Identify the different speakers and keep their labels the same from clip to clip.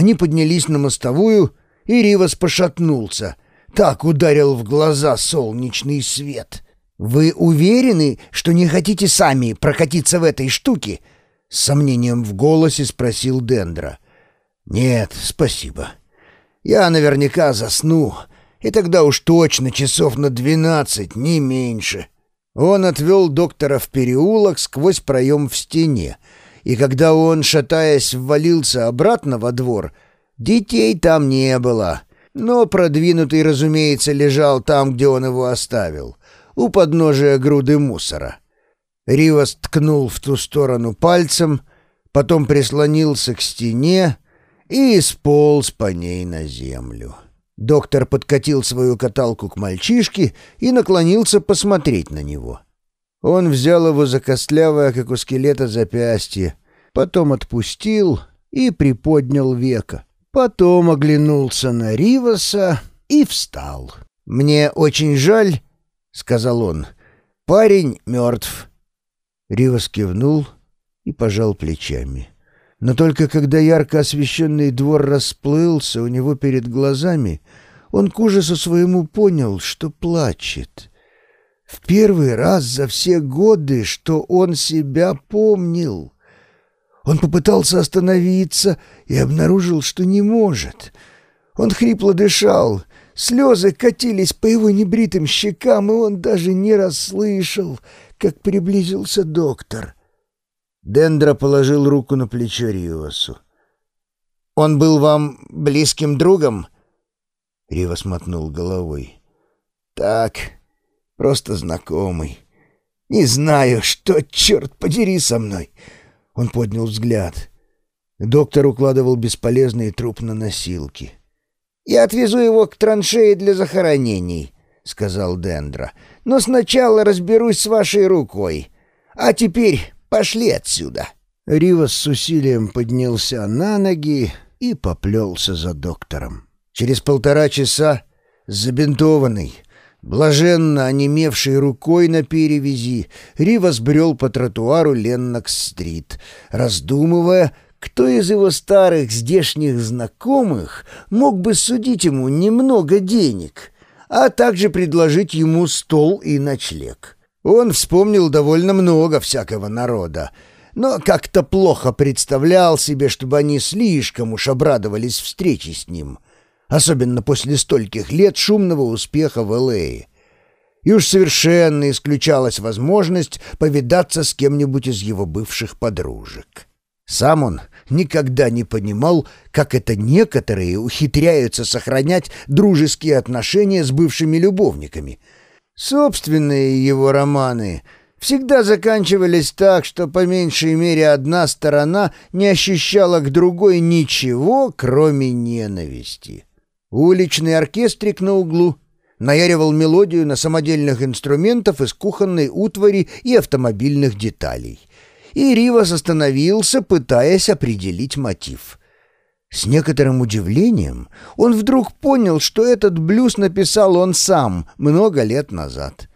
Speaker 1: Они поднялись на мостовую, и Ривас пошатнулся. Так ударил в глаза солнечный свет. «Вы уверены, что не хотите сами прокатиться в этой штуке?» С сомнением в голосе спросил Дендра. «Нет, спасибо. Я наверняка засну, и тогда уж точно часов на двенадцать, не меньше». Он отвел доктора в переулок сквозь проем в стене, и когда он, шатаясь, ввалился обратно во двор, детей там не было. Но продвинутый, разумеется, лежал там, где он его оставил, у подножия груды мусора. Ривас ткнул в ту сторону пальцем, потом прислонился к стене и сполз по ней на землю. Доктор подкатил свою каталку к мальчишке и наклонился посмотреть на него. Он взял его за костлявое, как у скелета, запястье, потом отпустил и приподнял века. Потом оглянулся на Риваса и встал. «Мне очень жаль», — сказал он, — «парень мертв». Ривас кивнул и пожал плечами. Но только когда ярко освещенный двор расплылся у него перед глазами, он к ужасу своему понял, что плачет. В первый раз за все годы, что он себя помнил. Он попытался остановиться и обнаружил, что не может. Он хрипло дышал, слезы катились по его небритым щекам, и он даже не расслышал, как приблизился доктор. Дендра положил руку на плечо Риосу. «Он был вам близким другом?» Ривас мотнул головой. «Так, просто знакомый. Не знаю, что, черт подери, со мной!» Он поднял взгляд. Доктор укладывал бесполезный труп на носилки. «Я отвезу его к траншеи для захоронений», — сказал Дендра. «Но сначала разберусь с вашей рукой. А теперь пошли отсюда». Ривас с усилием поднялся на ноги и поплелся за доктором. Через полтора часа, забинтованный, блаженно онемевшей рукой на перевязи, Ривас брел по тротуару Леннокс-стрит, раздумывая, кто из его старых здешних знакомых мог бы судить ему немного денег, а также предложить ему стол и ночлег. Он вспомнил довольно много всякого народа, но как-то плохо представлял себе, чтобы они слишком уж обрадовались встрече с ним — особенно после стольких лет шумного успеха в Л.А. И уж совершенно исключалась возможность повидаться с кем-нибудь из его бывших подружек. Сам он никогда не понимал, как это некоторые ухитряются сохранять дружеские отношения с бывшими любовниками. Собственные его романы всегда заканчивались так, что по меньшей мере одна сторона не ощущала к другой ничего, кроме ненависти. Уличный оркестрик на углу наяривал мелодию на самодельных инструментов из кухонной утвари и автомобильных деталей. И Ривас остановился, пытаясь определить мотив. С некоторым удивлением он вдруг понял, что этот блюз написал он сам много лет назад.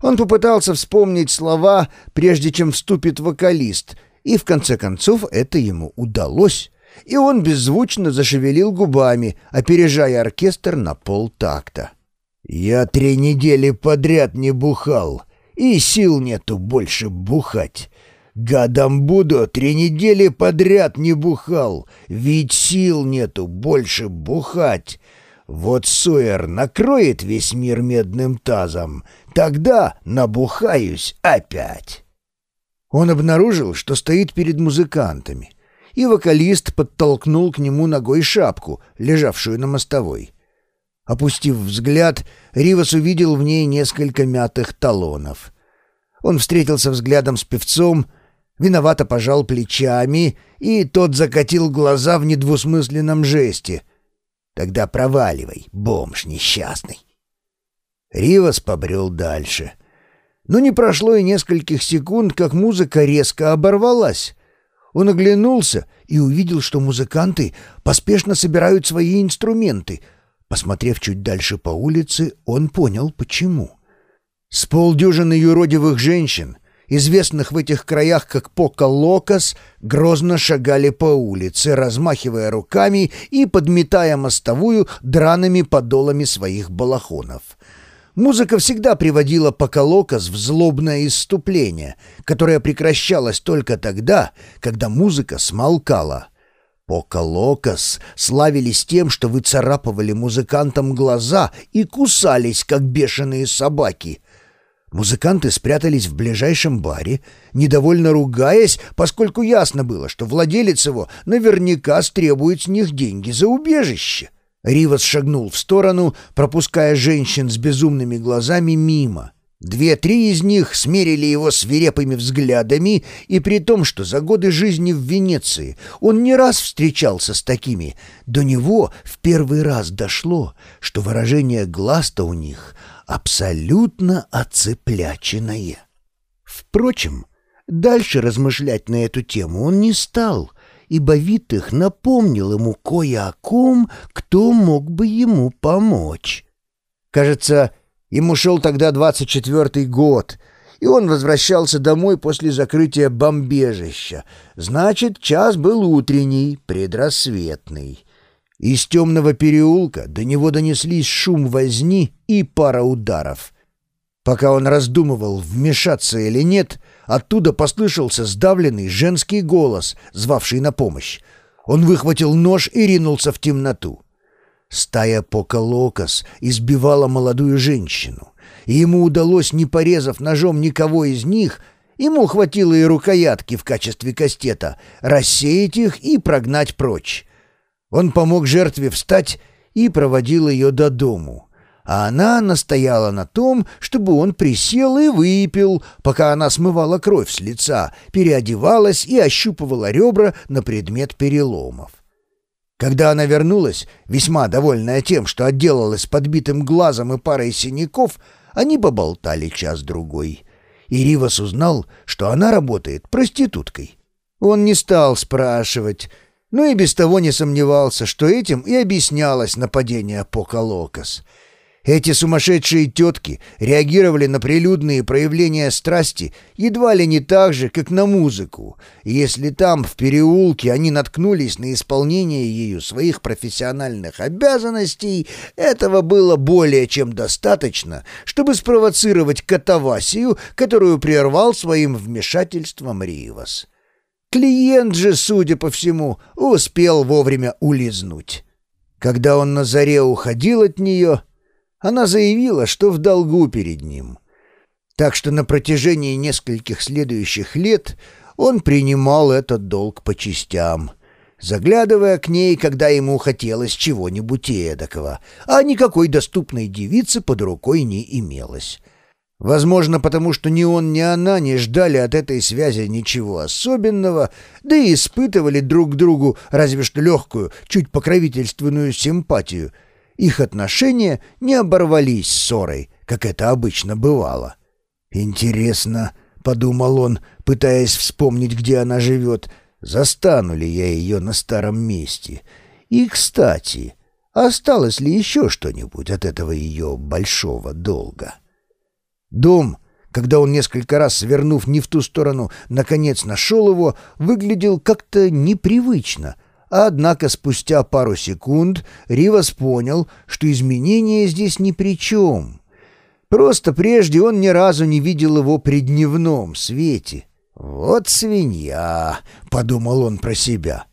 Speaker 1: Он попытался вспомнить слова, прежде чем вступит вокалист, и в конце концов это ему удалось и он беззвучно зашевелил губами, опережая оркестр на полтакта. «Я три недели подряд не бухал, и сил нету больше бухать. Гадом буду, три недели подряд не бухал, ведь сил нету больше бухать. Вот Суэр накроет весь мир медным тазом, тогда набухаюсь опять». Он обнаружил, что стоит перед музыкантами и вокалист подтолкнул к нему ногой шапку, лежавшую на мостовой. Опустив взгляд, Ривас увидел в ней несколько мятых талонов. Он встретился взглядом с певцом, виновато пожал плечами, и тот закатил глаза в недвусмысленном жесте. «Тогда проваливай, бомж несчастный». Ривас побрел дальше. Но не прошло и нескольких секунд, как музыка резко оборвалась. Он оглянулся и увидел, что музыканты поспешно собирают свои инструменты. Посмотрев чуть дальше по улице, он понял, почему. С полдюжины юродивых женщин известных в этих краях как Пока-Локос, грозно шагали по улице, размахивая руками и подметая мостовую драными подолами своих балахонов. Музыка всегда приводила Поколокос в злобное исступление, которое прекращалось только тогда, когда музыка смолкала. Поколокос славились тем, что выцарапывали музыкантам глаза и кусались, как бешеные собаки. Музыканты спрятались в ближайшем баре, недовольно ругаясь, поскольку ясно было, что владелец его наверняка стребует с них деньги за убежище. Ривас шагнул в сторону, пропуская женщин с безумными глазами мимо. Две-три из них смерили его свирепыми взглядами, и при том, что за годы жизни в Венеции он не раз встречался с такими, до него в первый раз дошло, что выражение глаз-то у них абсолютно оцепляченное. Впрочем, дальше размышлять на эту тему он не стал — ибо Витых напомнил ему кое о ком, кто мог бы ему помочь. Кажется, ему шел тогда двадцать четвертый год, и он возвращался домой после закрытия бомбежища. Значит, час был утренний, предрассветный. Из темного переулка до него донеслись шум возни и пара ударов. Пока он раздумывал, вмешаться или нет — Оттуда послышался сдавленный женский голос, звавший на помощь. Он выхватил нож и ринулся в темноту. Стая Поколокос избивала молодую женщину, и ему удалось, не порезав ножом никого из них, ему хватило и рукоятки в качестве кастета, рассеять их и прогнать прочь. Он помог жертве встать и проводил ее до дому а она настояла на том, чтобы он присел и выпил, пока она смывала кровь с лица, переодевалась и ощупывала ребра на предмет переломов. Когда она вернулась, весьма довольная тем, что отделалась подбитым глазом и парой синяков, они поболтали час-другой. И Ривас узнал, что она работает проституткой. Он не стал спрашивать, но и без того не сомневался, что этим и объяснялось нападение Поколокос — эти сумасшедшие тетки реагировали на прилюдные проявления страсти едва ли не так же, как на музыку. если там, в переулке, они наткнулись на исполнение ею своих профессиональных обязанностей, этого было более чем достаточно, чтобы спровоцировать катавасию, которую прервал своим вмешательством Ривас. Клиент же, судя по всему, успел вовремя улизнуть. Когда он на заре уходил от нее, она заявила, что в долгу перед ним. Так что на протяжении нескольких следующих лет он принимал этот долг по частям, заглядывая к ней, когда ему хотелось чего-нибудь эдакого, а никакой доступной девицы под рукой не имелось. Возможно, потому что ни он, ни она не ждали от этой связи ничего особенного, да и испытывали друг к другу разве что легкую, чуть покровительственную симпатию — их отношения не оборвались ссорой, как это обычно бывало. «Интересно», — подумал он, пытаясь вспомнить, где она живет, застану ли я ее на старом месте. И, кстати, осталось ли еще что-нибудь от этого ее большого долга? Дом, когда он несколько раз, свернув не в ту сторону, наконец нашел его, выглядел как-то непривычно — Однако спустя пару секунд Ривас понял, что изменения здесь ни при чем. Просто прежде он ни разу не видел его при дневном свете. «Вот свинья», — подумал он про себя.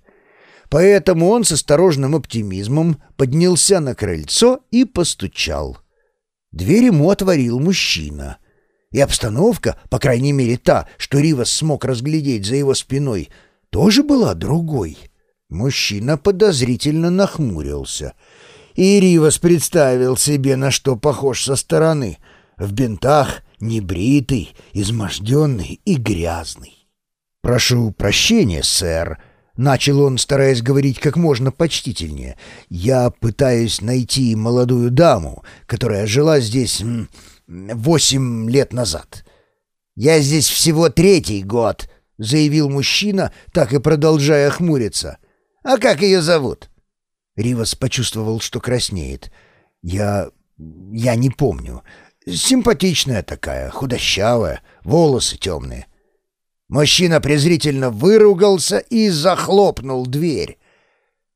Speaker 1: Поэтому он с осторожным оптимизмом поднялся на крыльцо и постучал. Дверь ему отворил мужчина. И обстановка, по крайней мере та, что Ривас смог разглядеть за его спиной, тоже была другой. Мужчина подозрительно нахмурился. И Ривас представил себе, на что похож со стороны. В бинтах, небритый, изможденный и грязный. «Прошу прощения, сэр», — начал он, стараясь говорить как можно почтительнее. «Я пытаюсь найти молодую даму, которая жила здесь восемь лет назад». «Я здесь всего третий год», — заявил мужчина, так и продолжая хмуриться. А как ее зовут?» Ривас почувствовал, что краснеет. «Я... я не помню. Симпатичная такая, худощавая, волосы темные». Мужчина презрительно выругался и захлопнул дверь.